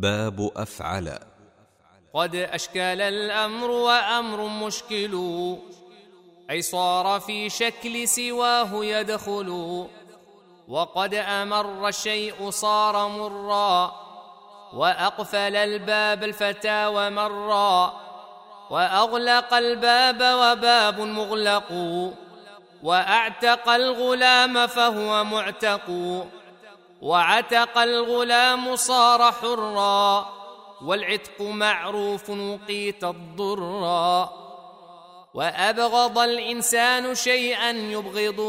باب أفعل. قد اشكال الأمر وأمر مشكل. اي صار في شكل سواه يدخل. وقد أمر الشيء صار مرا. وأقفل الباب الفتى ومرا وأغلق الباب وباب مغلق. وأعتق الغلام فهو معتق. وعتق الغلام صار حرا والعتق معروف وقيت الضرا وأبغض الإنسان شيئا يبغض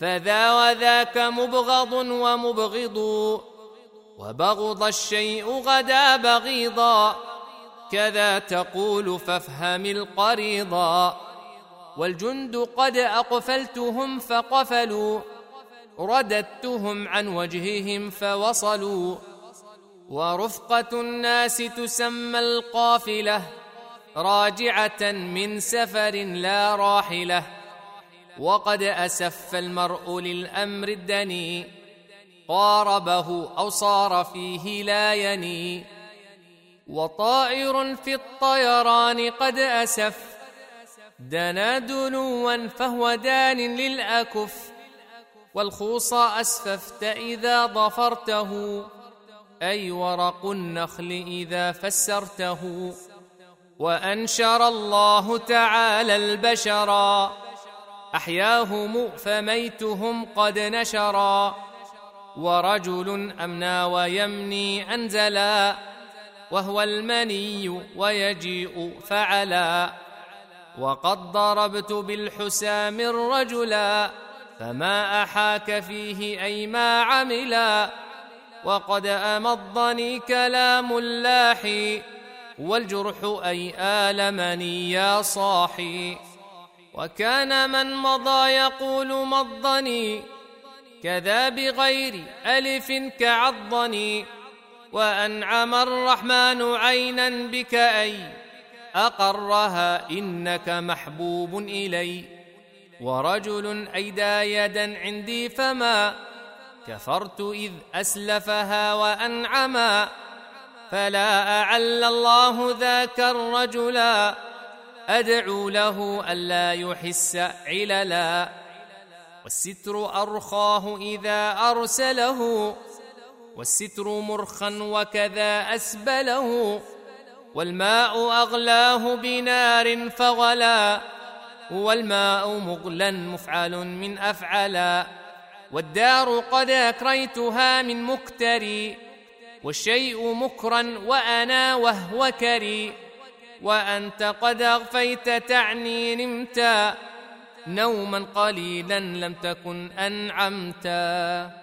فذا وذاك مبغض ومبغض وبغض الشيء غدا بغيضا كذا تقول فافهم القريضا والجند قد أقفلتهم فقفلوا رددتهم عن وجههم فوصلوا. ورفقة الناس تسمى القافلة راجعة من سفر لا راحلة. وقد أسف المرء للأمر الدني قاربه أو صار فيه لا يني. وطائر في الطيران قد أسف دنا دنوا فهو دان للأكف. والخوص أسففت إذا ظفرته. أي ورق النخل إذا فسرته. وأنشر الله تعالى البشرا احياهم فميتهم قد نشرا ورجل أمنى ويمني أنزلا. وهو المني ويجيء فعلا. وقد ضربت بالحسام الرجلا. فما احاك فيه اي ما عملا وقد امضني كلام اللاحي والجرح اي المني يا صاحي وكان من مضى يقول مضني كذا بغير الف كعضني وانعم الرحمن عينا بك اي اقرها انك محبوب الي ورجل ايدى يدا عندي فما كفرت إذ أسلفها وأنعما فلا أعل الله ذاك الرجلا أدعو له ألا يحس عللا والستر أرخاه إذا أرسله والستر مرخا وكذا أسبله والماء أغلاه بنار فغلا والماء مغلا مفعل من أفعلا. والدار قد أكريتها من مكتري. والشيء مكرا وأنا وهو كري. وأنت قد أغفيت تعني نمتا. نوما قليلا لم تكن أنعمتا.